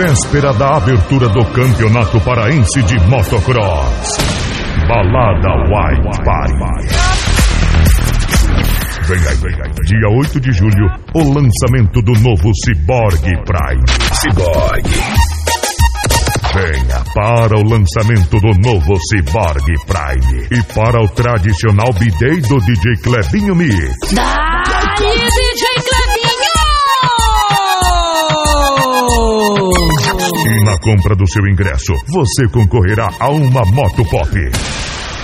Véspera da abertura do Campeonato Paraense de Motocross. Balada White Party. Vem aí, vem aí. Dia 8 de julho, o lançamento do novo Cyborg Prime. Cyborg. Venha para o lançamento do novo Cyborg Prime e para o tradicional B-Day do DJ Clebinho Mix. Dali, DJ na compra do seu ingresso, você concorrerá a uma moto pop.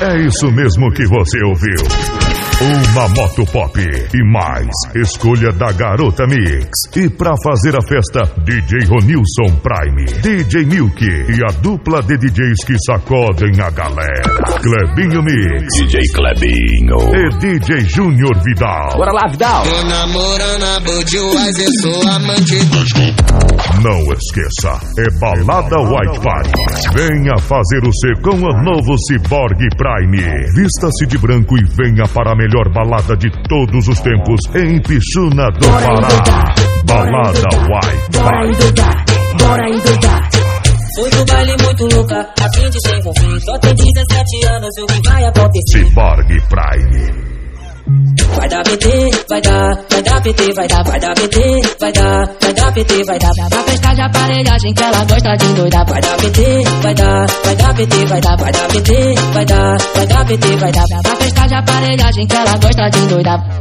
É isso mesmo que você ouviu. Uma moto pop e mais escolha da Garota Mix. E pra fazer a festa, DJ Ronilson Prime, DJ Milk e a dupla de DJs que sacodem a galera. Clebinho Mix DJ Clebinho. e DJ Júnior Vidal. Bora lá, Vidal. Tô namorando a Budweiser, sou amante Não esqueça, é Balada White Party. Venha fazer o C com o novo Cyborg Prime. Vista-se de branco e venha para a melhor balada de todos os tempos em Pixuna do Pará. Balada White endoidar, bora endoidar. Fui pro baile muito louca, a fim de se envolver. Só tem 17 anos, o que vai acontecer? Cyborg Prime. Vai dar PT, vai dar, vai dar PT, vai dar, vai dar PT, vai dar, vai dar PT, vai dar. Vai festa de aparelhagem que ela gosta de doidar. Vai dar PT, vai dar, vai dar PT, vai dar, vai dar PT, vai dar, vai dar PT, vai dar. Vai festa de aparelhagem que ela gosta de doidar.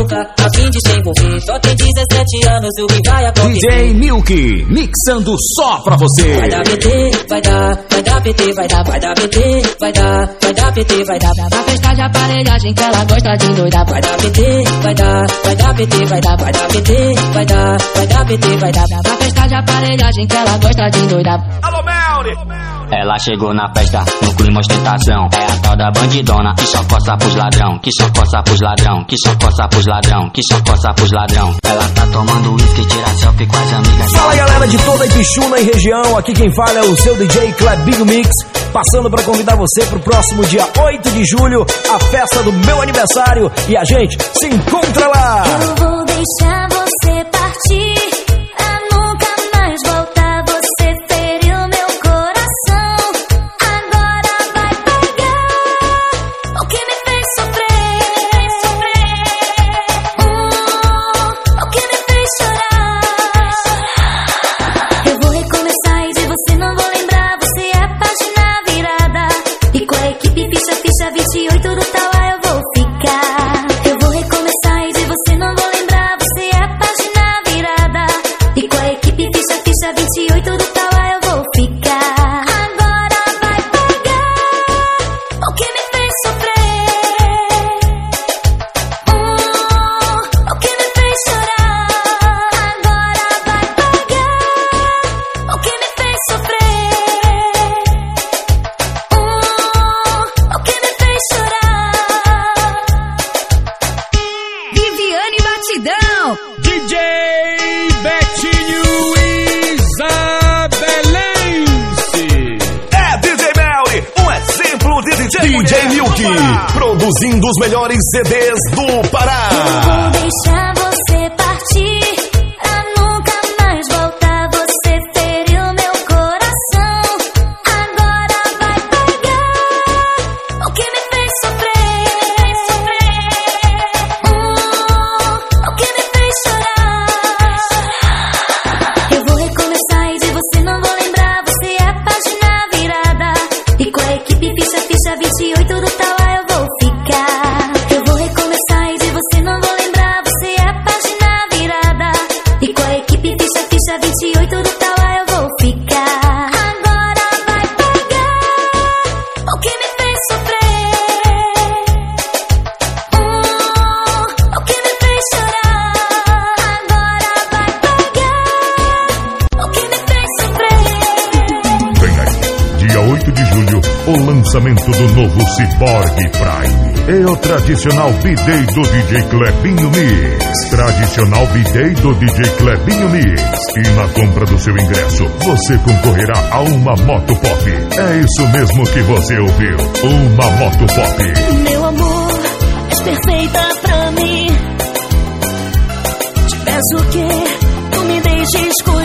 louca, a fim de se envolver. Só tem 17 anos, o que vai acontecer? DJ Milk, mixando só pra Vai você. dar PT, vai dar, vai dar PT, vai dar, vai dar PT, vai dar, vai dar PT, vai dar. Vai festa de aparelhagem que ela gosta de doidar. Vai dar PT, vai dar, vai dar PT, vai dar, vai dar PT, vai dar, vai dar PT, vai dar. Vai festa de aparelhagem que ela gosta de doidar. Alô Melly, Ela chegou na festa, no clima ostentação. É a tal da bandidona que só coça pros ladrão, que só coça pros ladrão, que só coça pros ladrão, que só coça pros ladrão. Ela tá tomando uísque, tira selfie com as amigas. Fala galera de toda Ipixuna e região, aqui quem fala é o seu DJ Clebinho Mix, passando pra convidar você pro próximo dia 8 de julho, a festa do meu aniversário, e a gente se encontra lá! Eu vou deixar você partir do DJ Clebinho Mix. E na compra do seu ingresso, você concorrerá a uma moto pop. É isso mesmo que você ouviu. Uma moto pop. Meu amor, és perfeita pra mim. Te peço que tu me deixes cuidar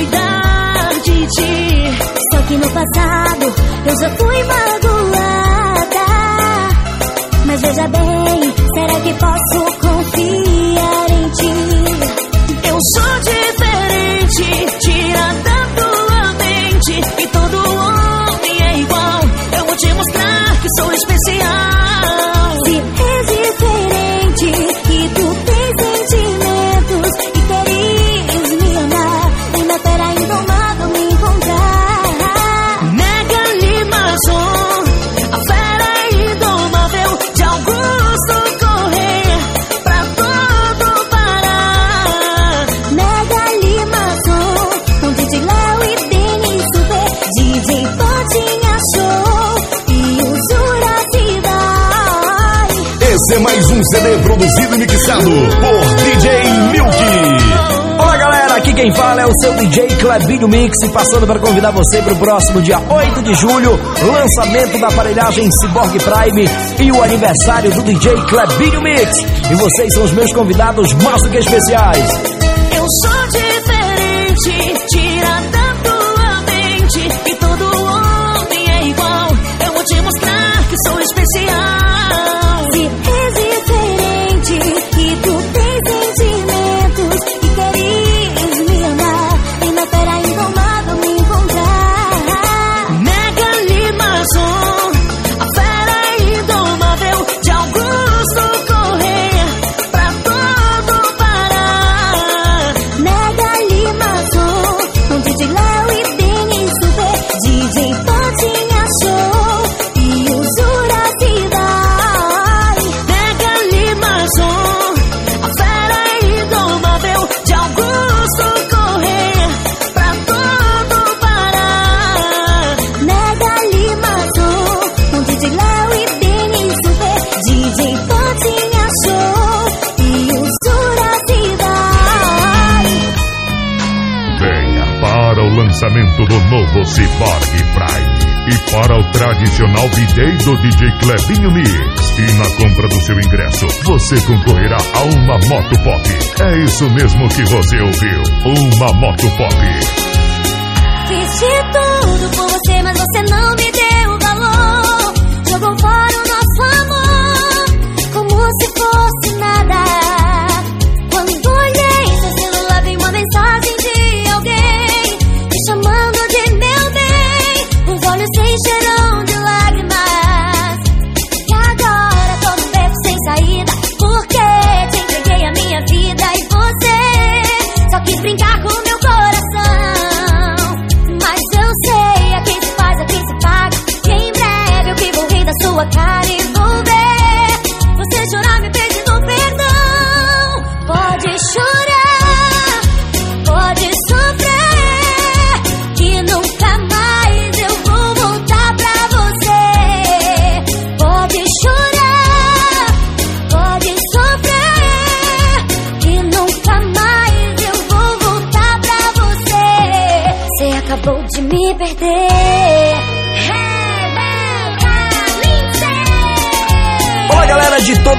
CD produzido e mixado por DJ Milk. Olá galera, aqui quem fala é o seu DJ Clebinho Mix, passando para convidar você para o próximo dia 8 de julho, lançamento da aparelhagem Cyborg Prime e o aniversário do DJ Clebinho Mix. E vocês são os meus convidados mais do que especiais. Lançamento do novo Cyborg Prime e para o tradicional B-Day do DJ Clebinho Mix. E na compra do seu ingresso, você concorrerá a uma moto pop. É isso mesmo que você ouviu. Uma moto pop. Fiz de tudo por você, mas você não me deu valor. Jogou fora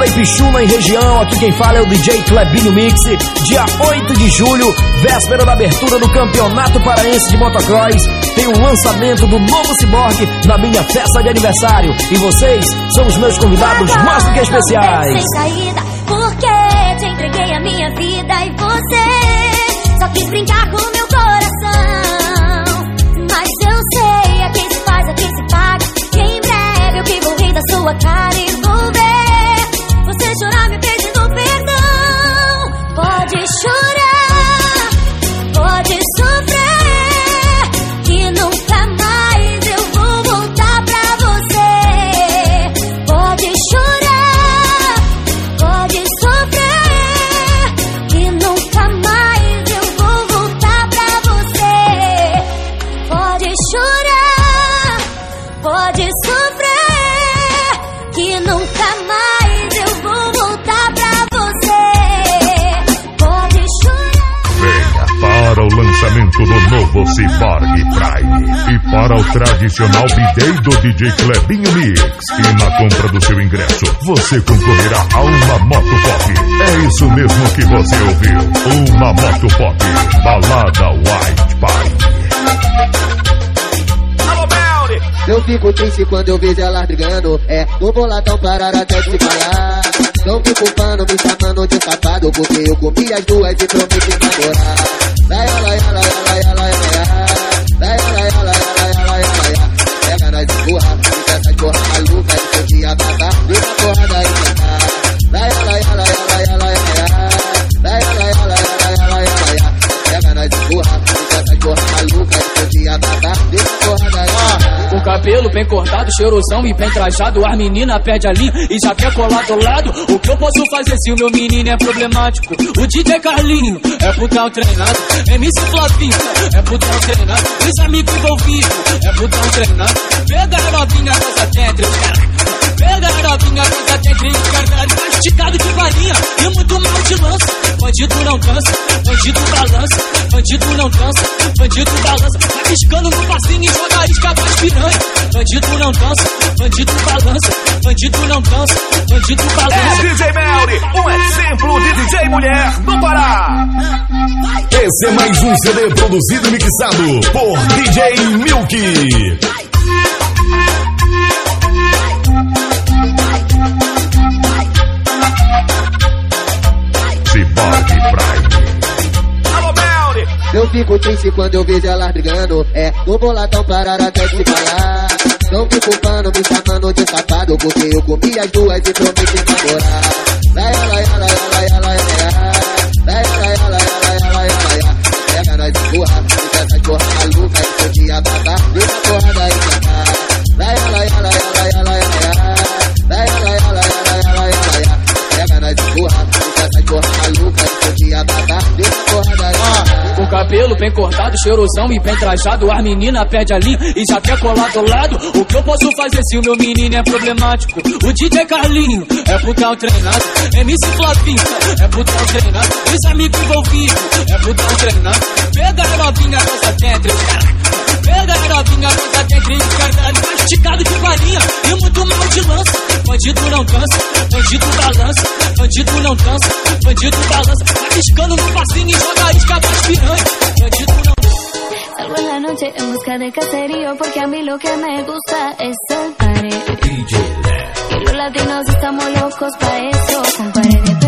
galera de toda a Ipixuna e região, aqui quem fala é o DJ Clebinho Mix. Dia 8 de julho, véspera da abertura do Campeonato Paraense de Motocross, tem o lançamento do novo Cyborg na minha festa de aniversário. E vocês são os meus convidados mais do que especiais. Sem saída, porque te entreguei a minha vida e você só quis brincar com meu coração. Mas eu sei, a quem se faz, a quem se paga. Que em breve eu que vou rir da sua cara e Pode Cyborg Prime. E para o tradicional bidei do DJ Clebinho Mix. E na compra do seu ingresso, você concorrerá a uma moto pop. É isso mesmo que você ouviu. Uma moto pop. Balada White Pie. Eu fico triste quando eu vejo elas brigando. É, no boladão parar até de falar. Tão me culpando, me chamando de safado. Porque eu comi as duas e prometi namorar. Ela era vai porra, essa porra vai que eu tinha cabelo bem cortado, cheirosão e bem trajado. As meninas perde a linha e já quer colar do lado. O que eu posso fazer se o meu menino é problemático? O DJ Carlinho é putão treinado. MC Flavinho é putão treinado. Os amigos envolvidos é putão treinado. Pega a novinha, coisa dentro, Pega a novinha, coisa dentro, caralho. Esticado de varinha e muito mal de lança. Bandido não dança, bandido balança. Bandido não dança, bandido balança. Vai piscando no passinho e joga isca das piranha. Bandido não dança, bandido balança. Bandido não dança, bandido balança. É DJ Melly, um exemplo de DJ mulher no Pará. Esse é mais um CD produzido e mixado por DJ Milk. Eu fico triste quando eu vejo elas brigando. É, no boladão parar até de falar. Tão me culpando, me chamando de safado. Porque eu comi as duas e prometi namorar. Lai, lai, lai, lai, lai, lai, lai, lai, lai, lai, lai, lai, Pega nós e porra, fica essa porra maluca. E seu dia baba, vem na porra da cantar. Lai, lai, lai, lai, lai, lai, lai, lai, lai, lai, lai, lai, lai, Pega nós e porra, fica essa porra maluca. E seu dia baba, vem na Com cabelo bem cortado, cheirosão e bem trajado. As meninas perde a linha e já quer colar do lado. O que eu posso fazer se o meu menino é problemático? O DJ Carlinho é putão treinado. MC Flavinho é putão treinado. Os amigos envolvidos é putão treinado. Pega a novinha, coisa dentro, Pega a novinha, coisa dentro. Esticado de varinha e muito mal de lança. Bandido não dança, bandido balança. Bandido não dança, bandido balança. Vai piscando no passinho e joga isca das piranha. Bandido não Salgo en la noche en busca de caserío porque a mí lo que me gusta es el party. Y los latinos estamos locos pa' eso. Con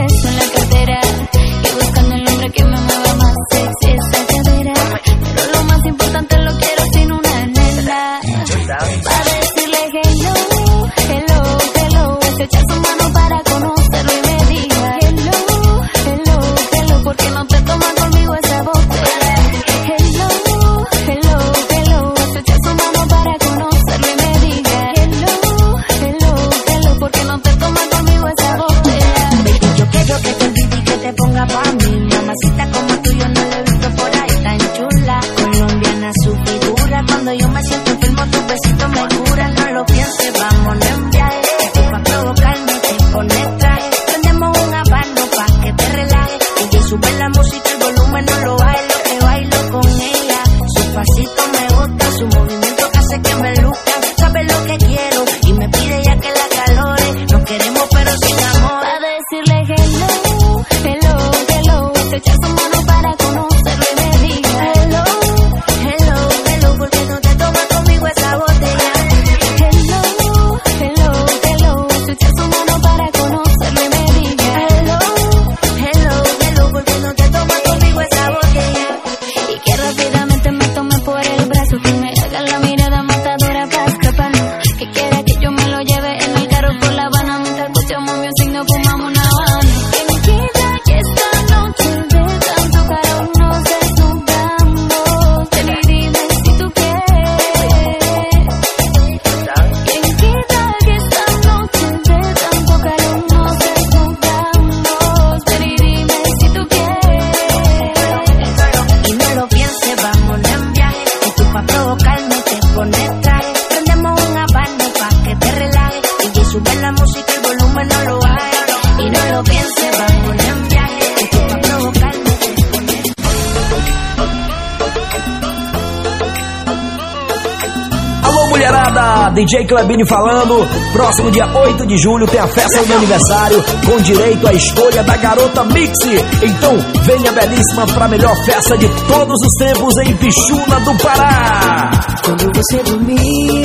DJ Clebini falando. Próximo dia 8 de julho tem a festa meu aniversário com direito à escolha da garota Mix. Então, venha belíssima para a melhor festa de todos os tempos em Pichuna do Pará. Quando você dormir,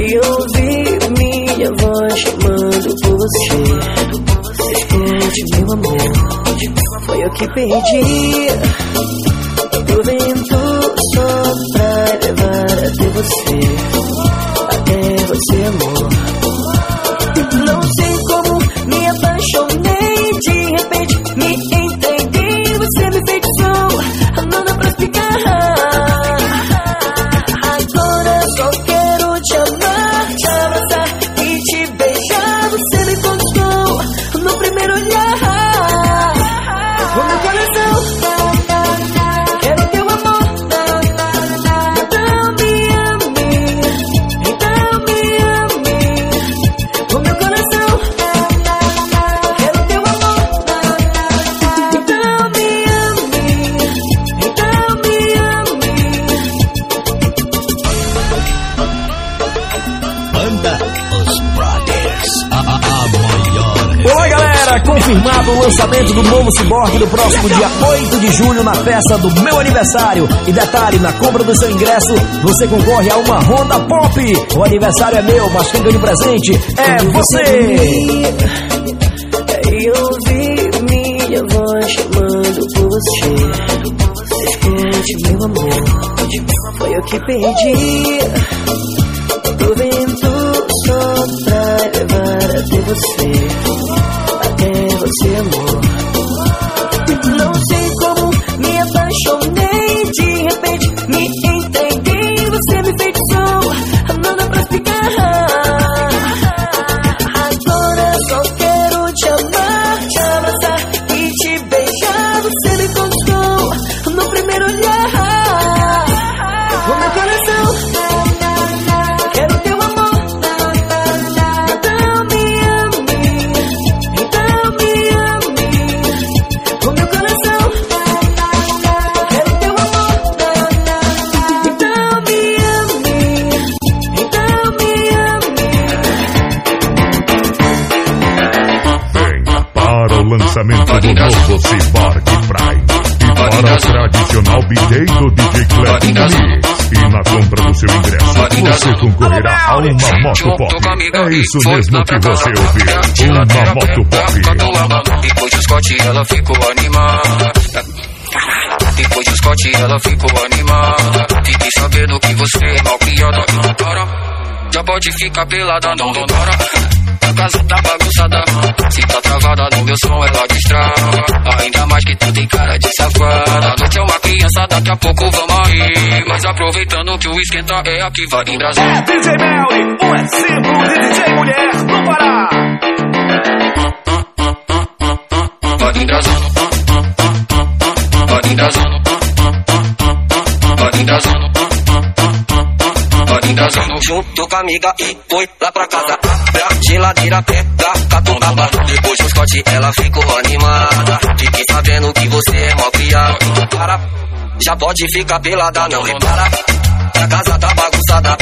eu ouvi minha voz chamando por você. Escute, meu amor, foi eu que perdi. O vento sopra levar até você, você, amor. Não sei Confirmado o lançamento do novo Cyborg no próximo dia 8 de julho na festa do meu aniversário. E detalhe, na compra do seu ingresso, você concorre a uma Honda Pop. O aniversário é meu, mas quem ganha de presente é você! Eu ouvi minha voz chamando por você. Escute, meu amor, foi eu que perdi. O vento sopra levar até você, até você, do novo Cyborg Prime. E para a tradicional do DJ Mix. E na compra do seu ingresso, você concorrerá a uma moto pop. É isso mesmo que você ouviu. Uma moto pop. Depois do Scott ela ficou animada. Depois do Scott ela ficou animada. Já pode ficar pelada, não, não para. A casa tá bagunçada. Se tá travada no meu som, ela destrava. Ainda mais que tu tem cara de safada. A noite é uma criança, daqui a pouco vamos aí. Mas aproveitando que o esquenta é aqui, vai em. É DJ Melly, um exemplo de DJ mulher no Pará. Vai em Brasil. Vai em Brasil. Vai em. Brasil. Junto com a amiga e foi lá pra casa. Pra geladeira pega catuaba. Depois do Scott ela ficou animada. Fiquei sabendo que você é mal criado. Para, já pode ficar pelada, não repara. A casa tá bagunçada.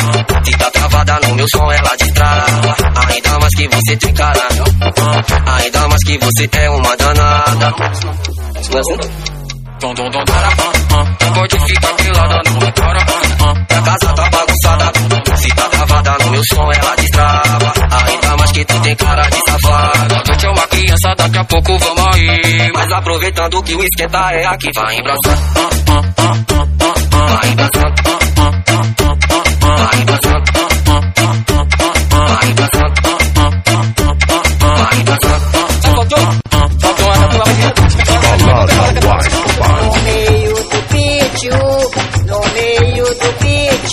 Se tá travada no meu som, ela destrava. Ainda mais que você tem cara. Ainda mais que você é uma danada. Dom, para, não pode ficar pelada, não repara. A casa tá bagunçada. Se tá travada no meu som, ela destrava. Ainda mais que tu tem cara de safada. A noite é uma criança, daqui a pouco vamos aí. Mas aproveitando que o esquenta é aqui, vai embraçando. Vai embraçando. Vai embraçando. Vai embraçando. Vai embraçando. Faltou. Faltou a tua Balada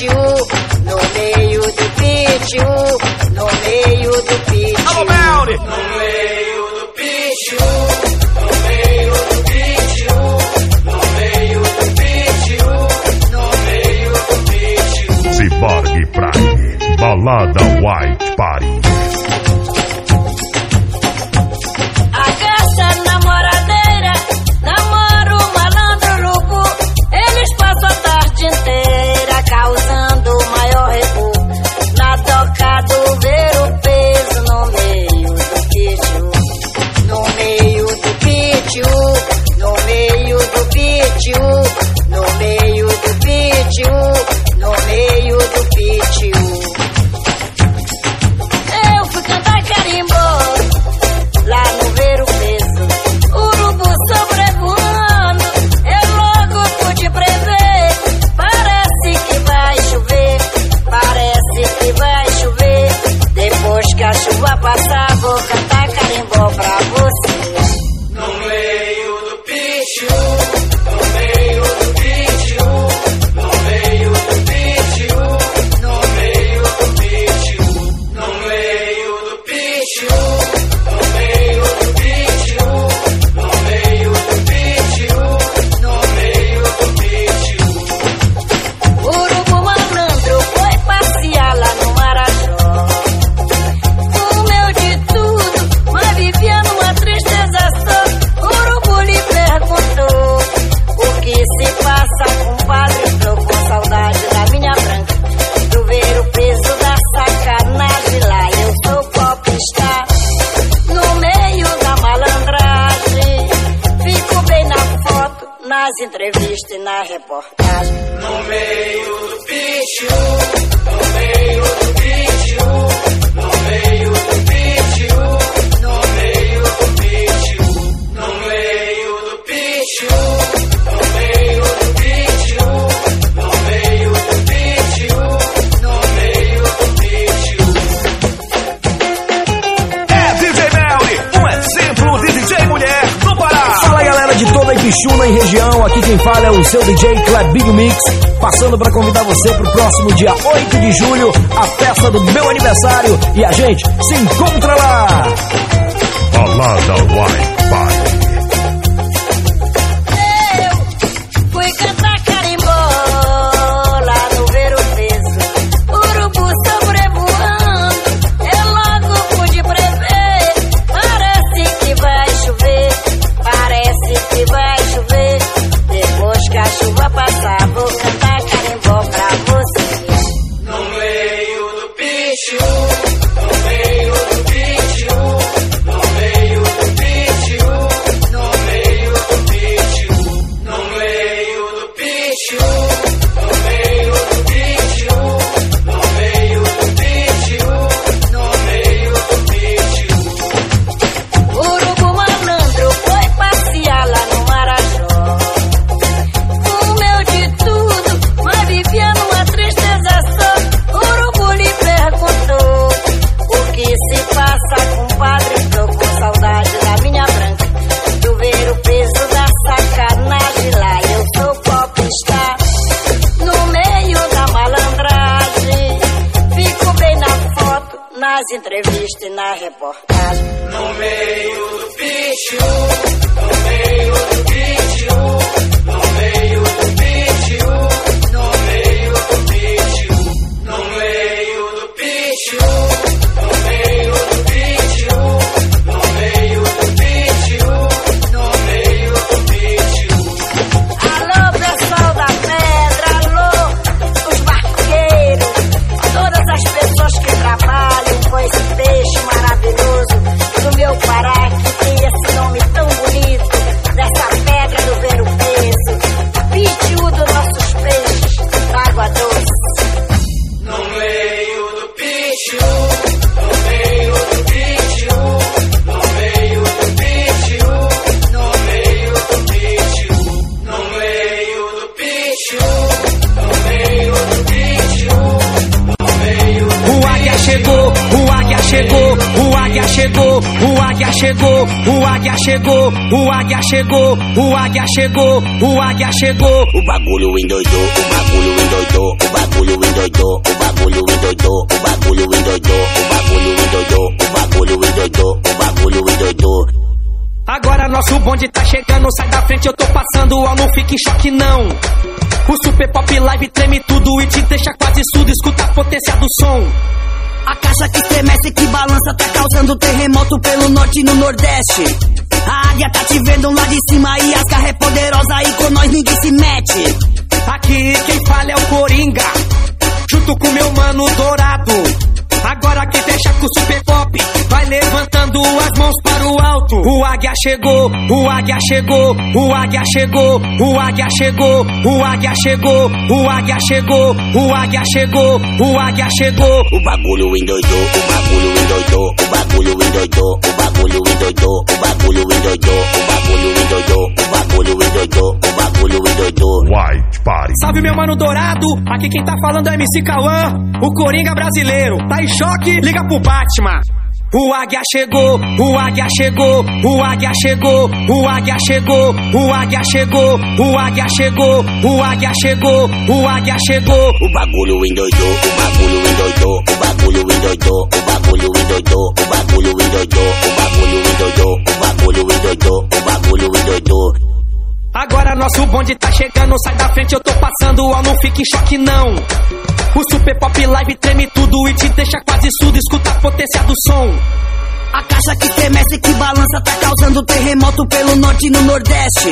no meio do pítio, no meio do. Alô, Melly. No meio do pítio, no meio do pítio, no meio do pítio, no meio do pítio. Cyborg Prime. Balada White Party. Quem fala é o seu DJ Clabinho Mix, passando para convidar você pro próximo dia 8 de julho, a festa do meu aniversário. E a gente se encontra lá! Balada Wi-Fi. Chegou, o águia chegou. O bagulho endoidou, o bagulho endoidou, o bagulho endoidou, o bagulho endoidou, o bagulho endoidou, o bagulho endoidou, o bagulho endoidou, o bagulho endoidou. Agora nosso bonde tá chegando, sai da frente, eu tô passando, ó, não fique em choque não. O Super Pop Live treme tudo e te deixa quase surdo, escuta a potência do som. A caixa que estremece, que balança, tá causando terremoto pelo norte e no nordeste. Águia tá te vendo lá de cima e as garras é poderosa aí com nós ninguém se mete. Aqui quem fala é o Coringa, junto com meu mano Dourado. Agora quem fecha com o Super Pop vai levantando as mãos para o alto. O águia chegou, o águia chegou, o águia chegou, o águia chegou, o águia chegou, o águia chegou, o águia chegou, o águia chegou. O bagulho endoidou, o bagulho endoidou, o bagulho endoidou, endoidou, o bagulho endoidou, o bagulho endoidou, o bagulho endoidou, o bagulho endoidou. White Party. Salve meu mano dourado, aqui quem tá falando é MC Cauã, o Coringa brasileiro. Tá em choque? Liga pro Batman. O águia chegou, o águia chegou, o águia chegou, o águia chegou, o águia chegou, o águia chegou, o águia chegou, o águia chegou. O bagulho endoidou, o bagulho endoidou, o bagulho endoidou, o bagulho endoidou, o bagulho endoidou, o bagulho endoidou, o bagulho endoidou, o bagulho endoidou. Agora nosso bonde tá chegando, sai da frente, eu tô passando, ó, não fique em choque não. O Super Pop Live treme tudo e te deixa quase surdo, escuta a potência do som. A caixa que estremece, que balança, tá causando terremoto pelo norte e no nordeste.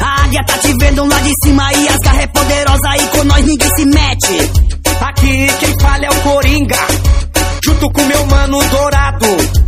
A águia tá te vendo lá de cima e as garras é poderosa aí com nós ninguém se mete. Aqui quem fala é o Coringa, junto com meu mano Dourado.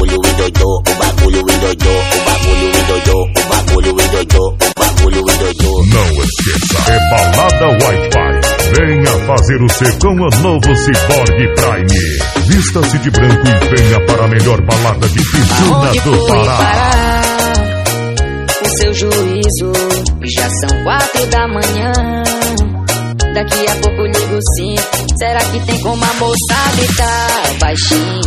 endoidou, o bagulho endoidou, o bagulho endoidou, o bagulho endoidou, o bagulho endoidou. Não esqueça, é Balada Party. Venha fazer o C com o novo Cyborg Prime. Vista-se de branco e venha para a melhor balada de Aonde do Pará. parar o seu juízo? Já são quatro da manhã. Daqui a pouco ligo sim. Será que tem como a moça habitar baixinho?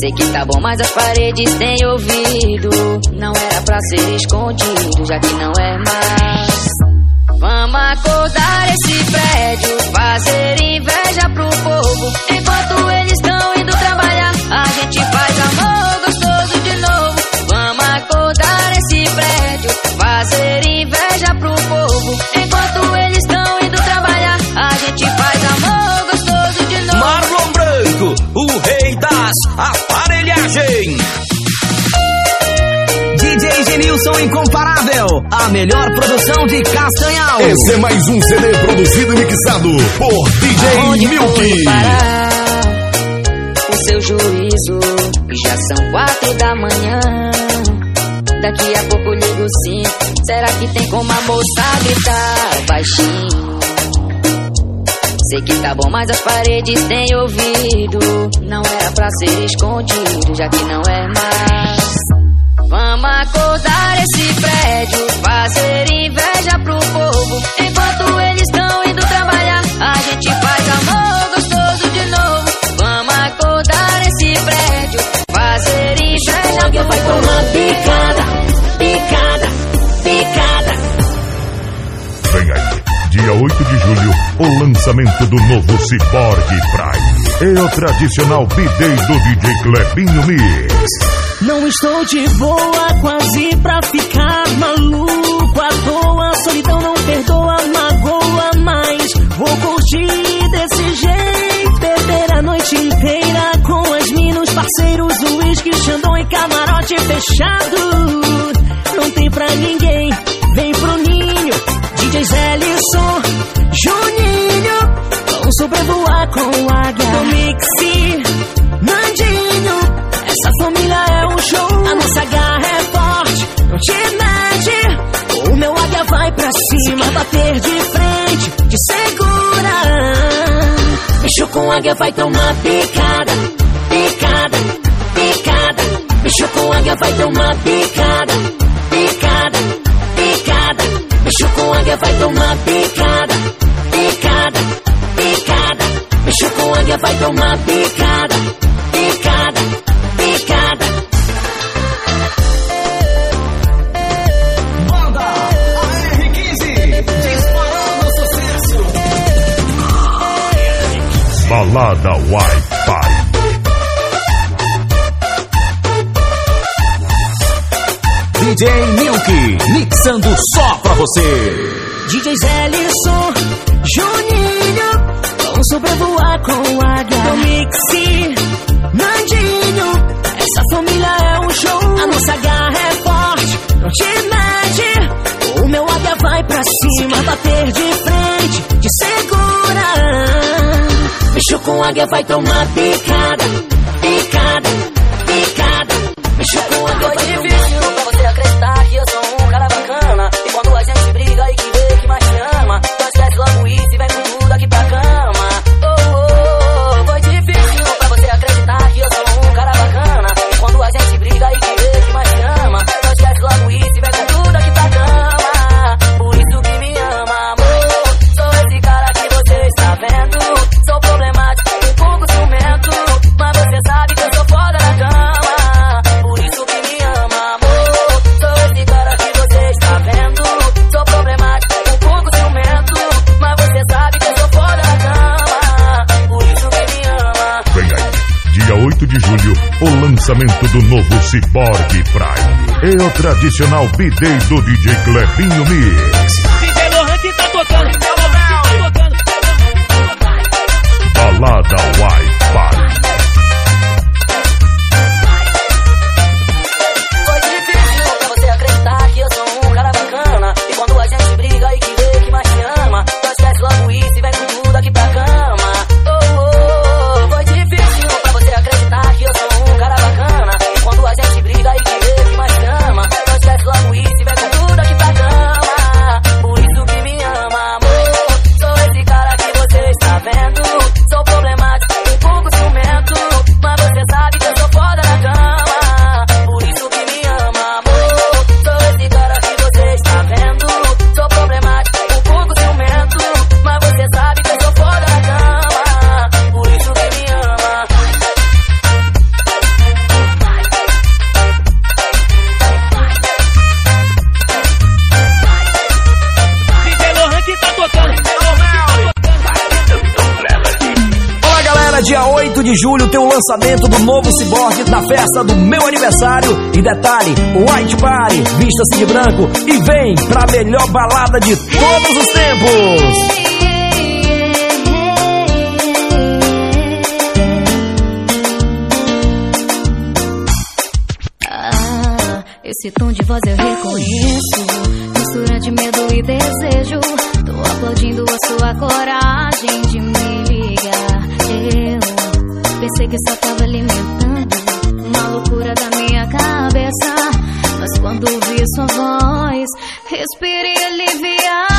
Sei que tá bom, mas as paredes têm ouvido. Não era pra ser escondido, já que não é mais. Vamos acordar esse prédio, fazer inveja pro povo. Enquanto eles estão Genilson Incomparável, a melhor produção de Castanhal. Esse é mais um CD produzido e mixado por DJ Aonde Milk. o seu juízo? Já são quatro da manhã. Daqui a pouco ligo sim. Será que tem como a moça gritar baixinho? Sei que tá bom, mas as paredes têm ouvido. Não era pra ser escondido, já que não é mais. Vamos acordar esse prédio, fazer inveja pro povo. Enquanto eles estão indo trabalhar, a gente faz amor gostoso de novo. Vamos acordar esse prédio, fazer inveja pro vai tomar picada, picada, picada. Vem aí, dia 8 de julho, o lançamento do novo Cyborg Prime. É o tradicional B-Day do DJ Clebinho Mix. Não estou de boa, quase pra ficar maluco à toa. Solidão não perdoa, magoa, mas vou curtir desse jeito. Beber a noite inteira com as minas, parceiros, uísque, xandão e camarote fechado. Não tem pra ninguém, vem pro ninho. DJ Juninho, vão sobrevoar com águia. No mixi, Nandinho. Essa família é um show. A nossa garra é forte, não te mede. O meu águia vai pra cima, bater de frente, te segura. Bicho com águia vai tomar picada, picada, picada. Bicho com águia vai tomar picada, vai tomar picada, picada, picada. Banda AR15, disparando sucesso. Balada Wi-Fi. DJ Milk, mixando só pra você. DJ Ellison, Juninho, vão sobrevoar com águia. No mixi, Nandinho, essa família é um show. A nossa garra é forte, não te mede. O meu águia vai pra cima, bater de frente, te segura. Bicho com águia vai tomar picada, lançamento do novo Cyborg Prime. É o tradicional B-Day do DJ Clebinho Mix. DJ Lohan que tá tocando, que tá tocando. Balada Wi-Fi. de julho tem o lançamento do novo cyborg na festa do meu aniversário. E detalhe, White Party, vista-se assim de branco e vem pra melhor balada de todos os tempos. Ah, esse tom de voz eu reconheço Mistura de medo e desejo Tô aplaudindo a sua coragem de me sei que só tava alimentando uma loucura da minha cabeça. Mas quando vi sua voz, respirei aliviado.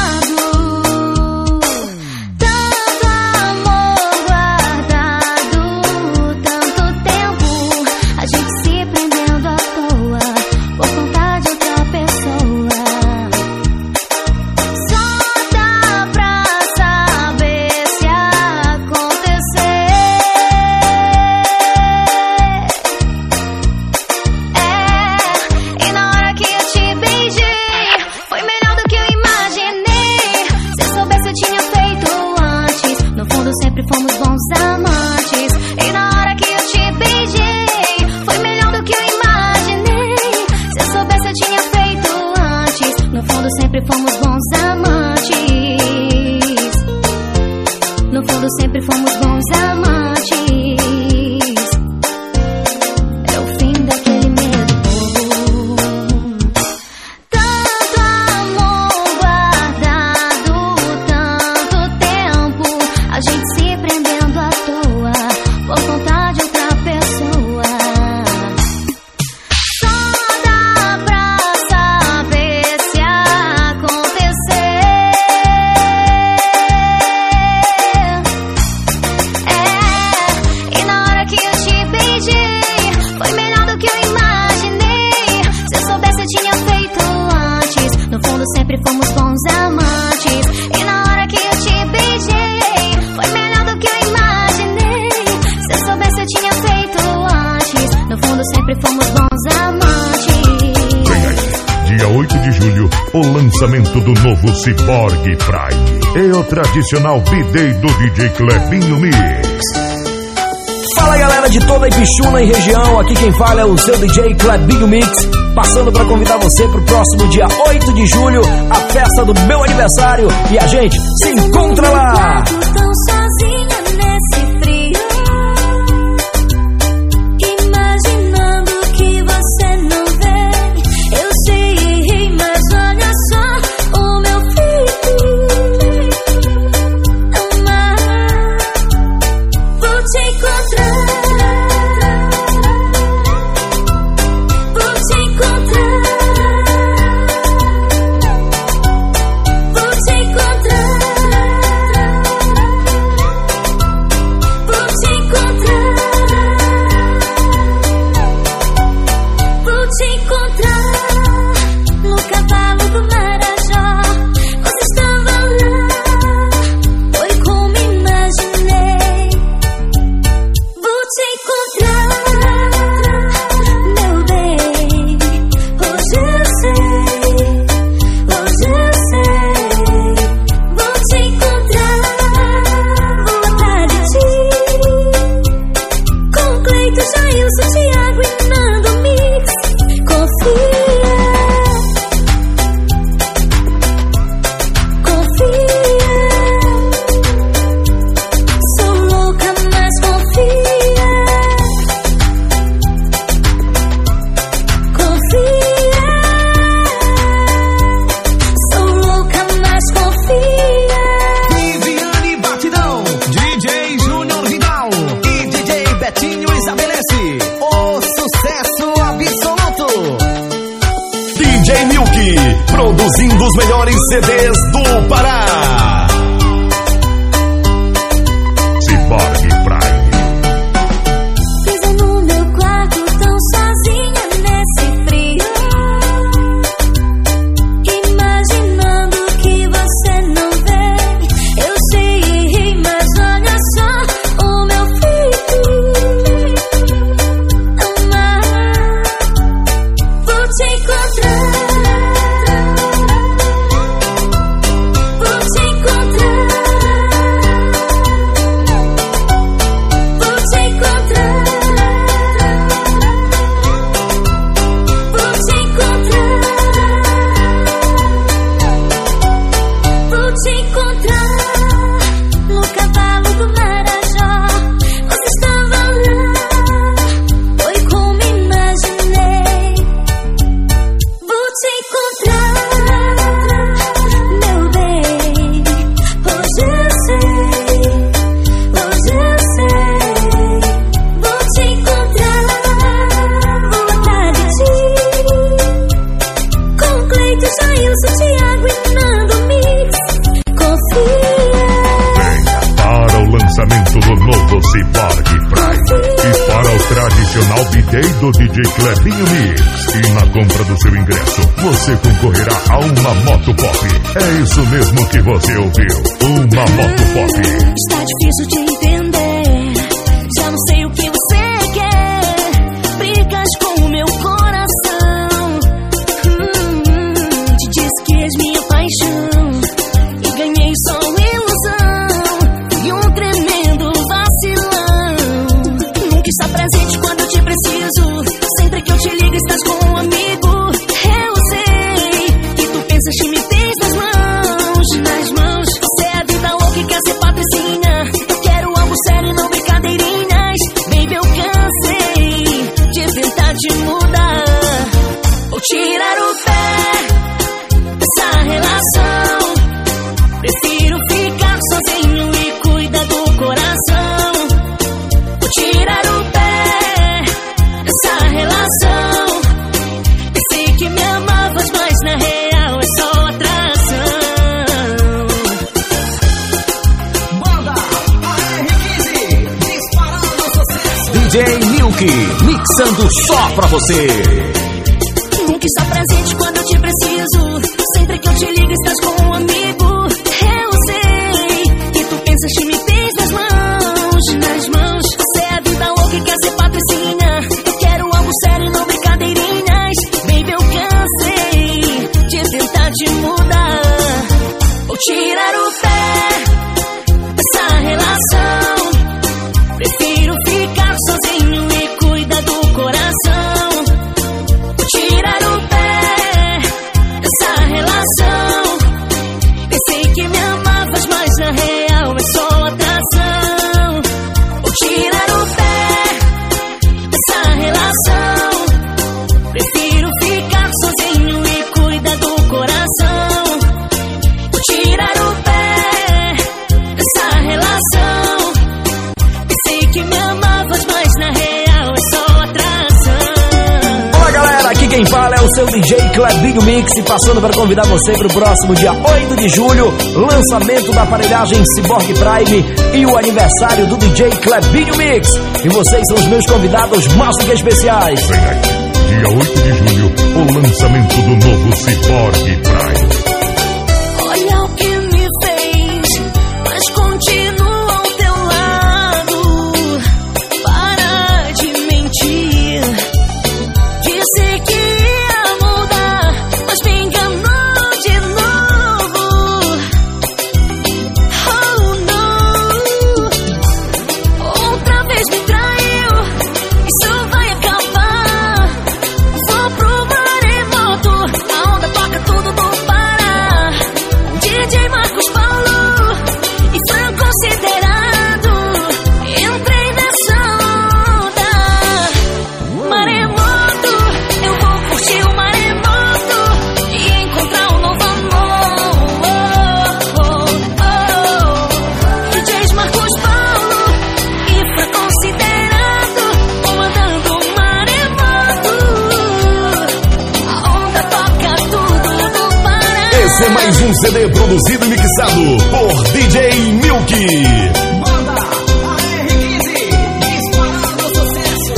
do novo Cyborg Prime e o tradicional B-Day do DJ Clebinho Mix. Fala galera de toda Ipixuna e região, aqui quem fala é o seu DJ Clebinho Mix, passando para convidar você para o próximo dia 8 de julho, a festa do meu aniversário, e a gente se encontra lá! espaço no novo Cyborg Prime. E para o tradicional B-Day do DJ Clebinho Mix. E na compra do seu ingresso, você concorrerá a uma moto pop. É isso mesmo que você ouviu. Uma moto pop. Está difícil de entender mixando só pra você. Nunca está presente quando eu te preciso. Sempre que eu te ligo, estás com um amigo. Clebinho Mix, passando para convidar você para o próximo dia 8 de julho, lançamento da aparelhagem Cyborg Prime e o aniversário do DJ Clebinho Mix. E vocês são os meus convidados mais do que especiais. Vem aqui, dia 8 de julho, o lançamento do novo Cyborg Prime. você mais um CD produzido e mixado por DJ Milk. Manda a R15 sucesso.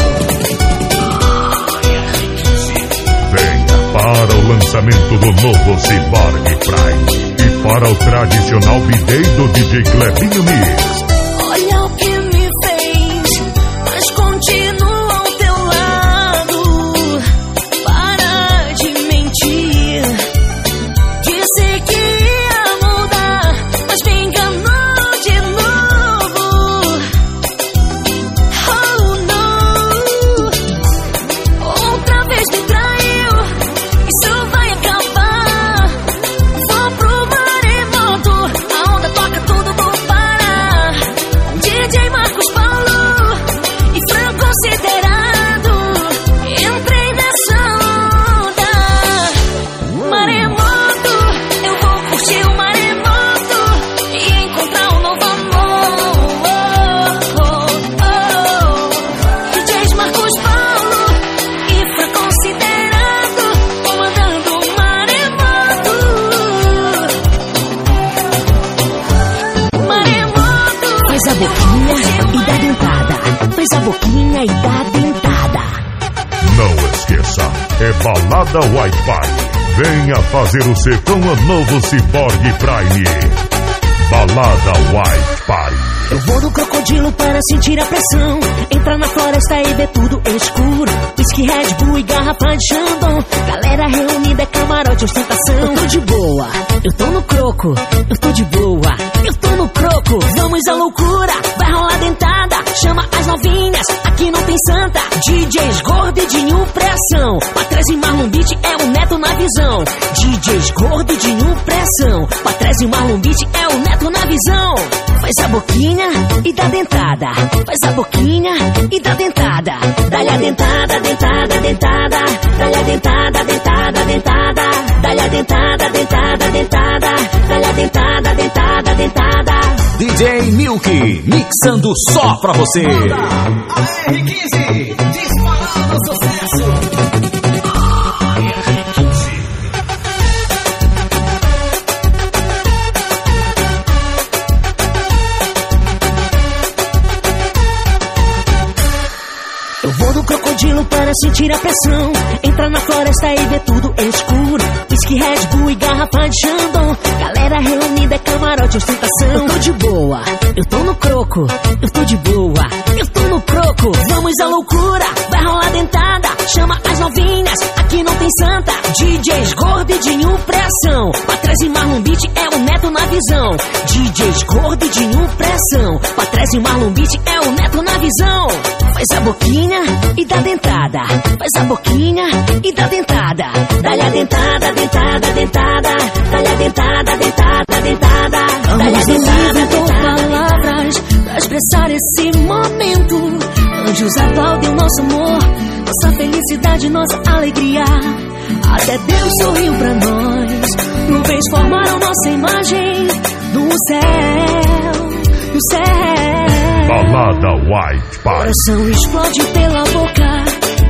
Venha para o lançamento do novo Cyborg Prime e para o tradicional bidei do DJ Clebinho Mix. Balada White Party. Venha fazer o C com o novo Cyborg Prime. Balada White Party. Eu vou no crocodilo para sentir a pressão. Entrar na floresta e ver tudo escuro. Whisky, Red Bull e garrafa de Chandon. Galera reunida, é camarote, ostentação. Eu tô de boa, eu tô no croco. Eu tô de boa, eu tô no croco. Vamos à loucura. Novinhas, aqui não tem santa. DJs gordo de new pressão. Patrese e Marlon Beat é o neto na visão. DJs gordo de new pressão. Patrese e Marlon Beat é o neto na visão. Faz a boquinha e dá dentada. Faz a boquinha e dá dentada. Dá-lhe a dentada, dentada, dentada. Dá-lhe a dentada, dentada, dentada. Dá-lhe a dentada, dentada, dentada. DJ Milk, mixando só pra você. R15, disparando sucesso. Eu vou no crocodilo para sentir a pressão. Entra na floresta e ver tudo escuro. Red Bull e garrafa de Chandon. Galera reunida, é camarote, ostentação. Eu tô de boa, eu tô no croco. Eu tô de boa, eu tô no croco. Vamos à loucura, vai rolar dentada. Chama as novinhas, aqui não tem santa. DJs new pressão. E Marlon Beat é o neto na visão. DJs new pressão. E Marlon Beat é o neto na visão. Faz a boquinha e dá dentada. Faz a boquinha e dá dentada. Dá-lhe a dentada, dentada, dentada. Dá-lhe a dentada, dentada, dentada. Vamos dentada, com dentada. palavras pra expressar esse momento. Anjos aplaudem nosso amor, nossa felicidade, nossa alegria. Até Deus sorriu pra nós. Nuvens formaram nossa imagem no céu, no céu. Balada White Party. Coração explode pela boca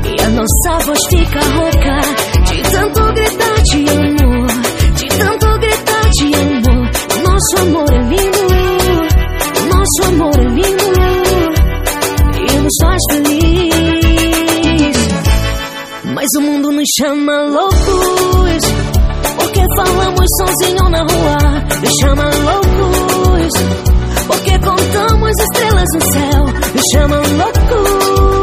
e a nossa voz fica rouca de tanto gritar de amor, de tanto gritar de amor. Nosso amor é lindo, nosso amor é lindo e nos faz feliz. Mas o mundo nos chama loucos porque falamos sozinho na rua. Nos chama loucos porque contamos estrelas no céu. Nos chamam loucos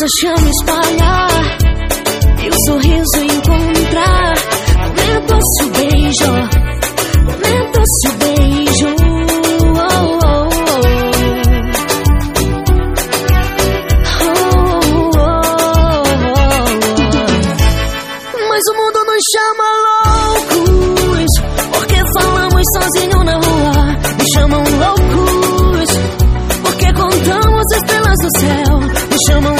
E a nossa chama espalhar E o sorriso encontrar o beijo Momento-se o beijo oh. Oh, oh, oh. Mas o mundo nos chama loucos Porque falamos sozinho na rua Nos chamam loucos Porque contamos estrelas no céu Nos chamam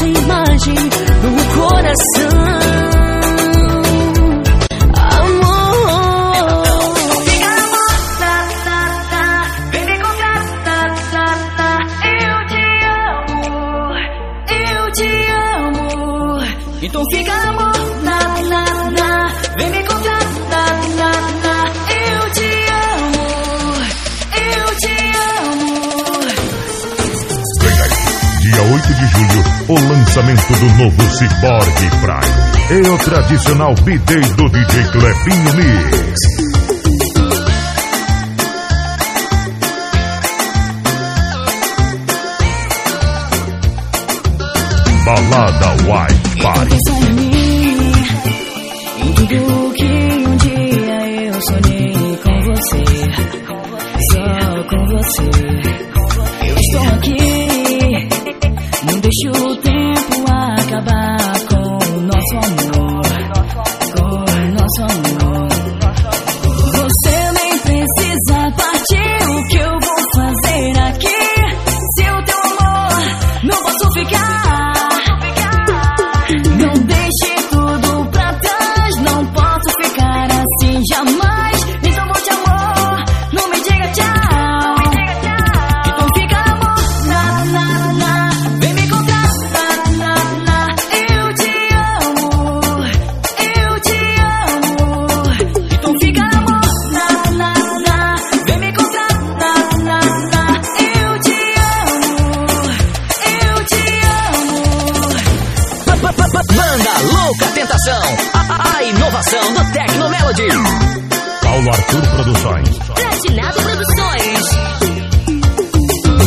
do novo Cyborg Prime e o tradicional bidei do DJ Clepinho Mix. Balada White Party. Em mim, em tudo que um dia eu sonhei com você, só com você. Paulo Arthur Produções. Platinado Produções.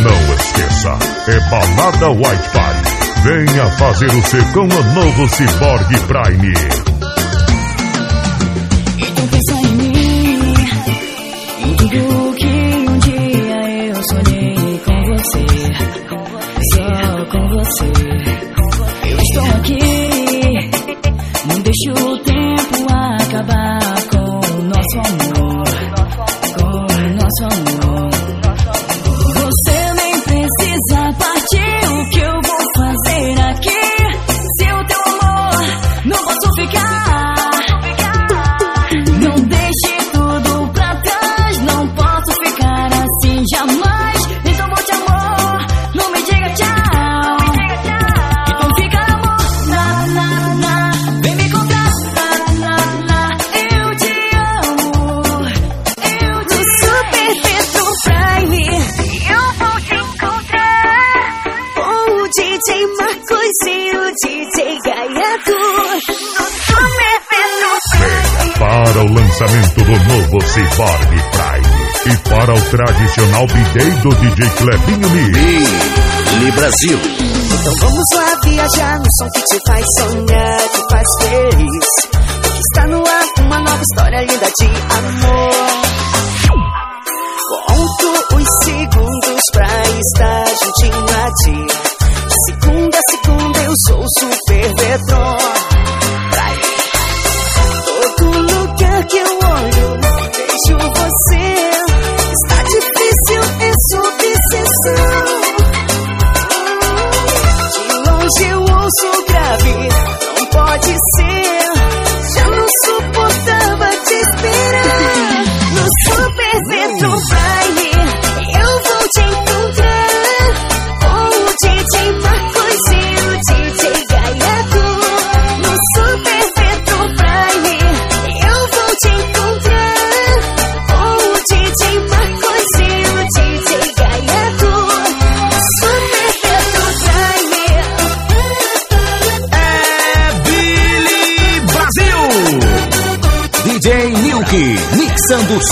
Não esqueça, é Balada White Party. Venha fazer o secão a novo Cyborg Prime. para o tradicional Bidê do DJ Clebinho Mi. Mi Brasil. Então vamos lá viajar no som que te faz sonhar, te faz feliz. Está no ar uma nova história linda de amor. Conto os segundos pra estar junto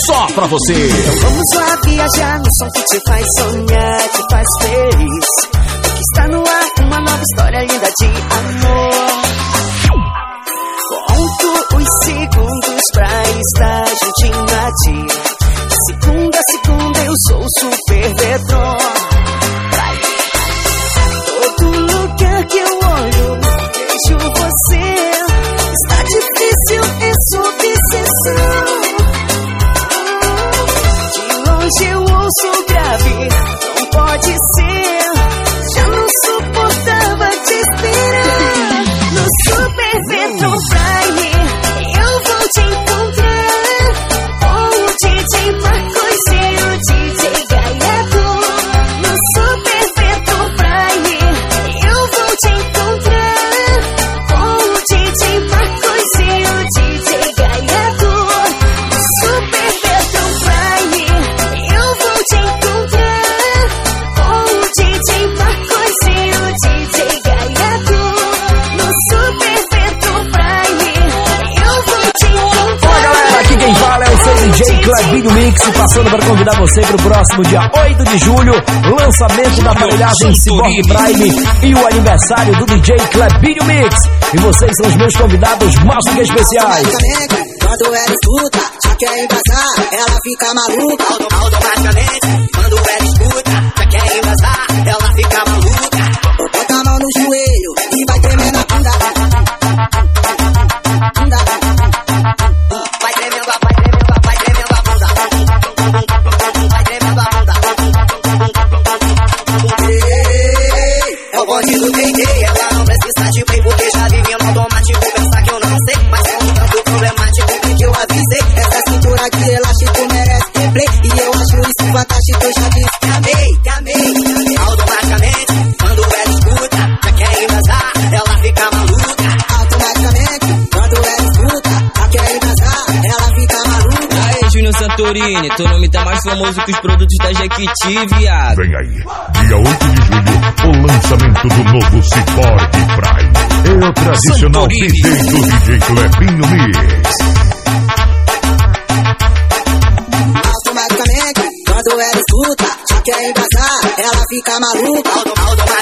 só pra você. Então vamos lá viajar no som que te faz sonhar, te faz feliz. Porque está no ar uma nova história linda de amor. Conto os segundos pra estar juntinho a ti. Passando para convidar você para o próximo dia 8 de julho, lançamento da aparelhagem Cyborg Prime e o aniversário do DJ Clebinho Mix. E vocês são os meus convidados mais do que especiais. Quando ela escuta, já quer embrasar, ela fica maluca auto- automaticamente. Quando ela escuta, já quer embrasar, ela fica maluca. Santorini, teu nome tá mais famoso que os produtos da Jequiti, viado. Vem aí, dia 8 de julho, o lançamento do novo Cyborg Prime. É o tradicional Santorini. DJ do DJ Clebinho Mix. Automaticamente, quando ela escuta, já quer embrasar, ela fica maluca. Auto-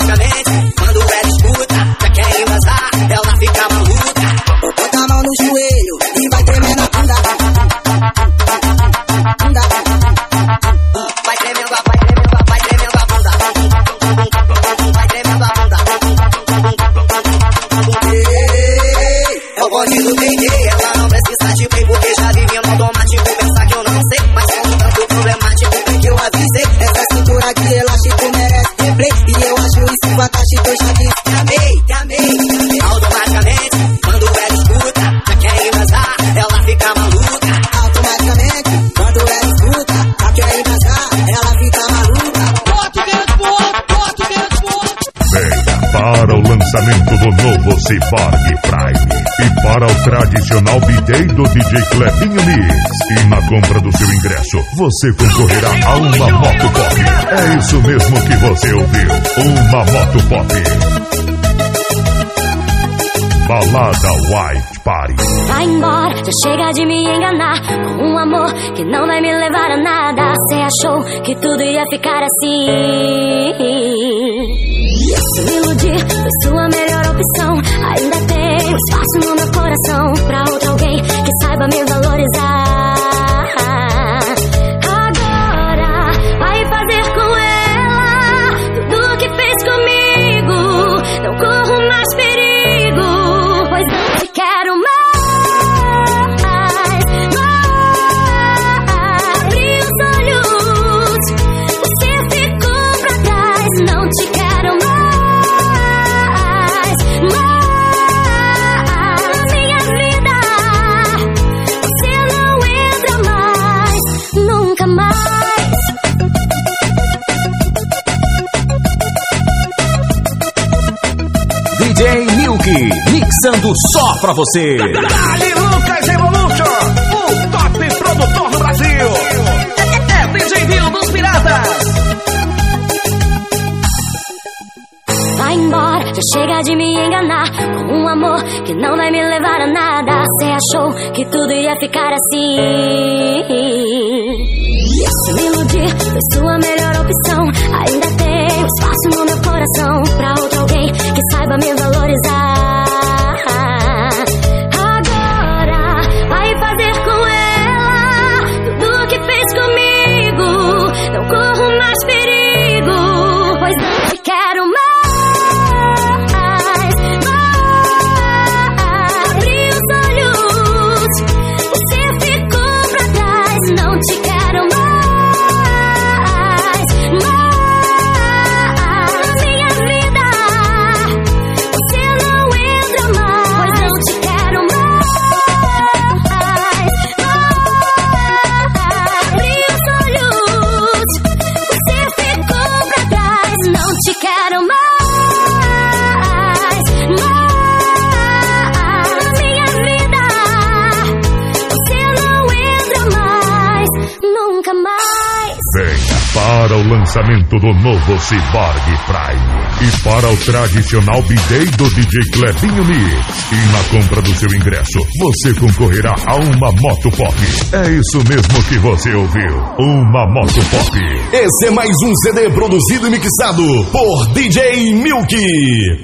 Cyborg Prime e para o tradicional B-Day do DJ Clebinho Mix. E na compra do seu ingresso, você concorrerá a uma moto pop. É isso mesmo que você ouviu, uma moto pop. Balada White Party. Vai embora, já chega de me enganar com um amor que não vai me levar a nada. Você achou que tudo ia ficar assim? Se me iludir foi sua melhor opção. Ainda tenho espaço no meu coração pra outro alguém que saiba me valorizar. Mixando só pra você. Dali Lucas Evolution, o top produtor do Brasil. É DJ Bill dos Piratas. Vai embora, já chega de me enganar com um amor que não vai me levar a nada. Você achou que tudo ia ficar assim? Se me iludir foi sua melhor opção. Ainda tenho espaço no meu coração pra outro alguém que saiba me valorizar. Lançamento do novo Cyborg Prime e para o tradicional bidei do DJ Clebinho Mix. E na compra do seu ingresso, você concorrerá a uma moto pop. É isso mesmo que você ouviu, uma moto pop. Esse é mais um CD produzido e mixado por DJ Milk.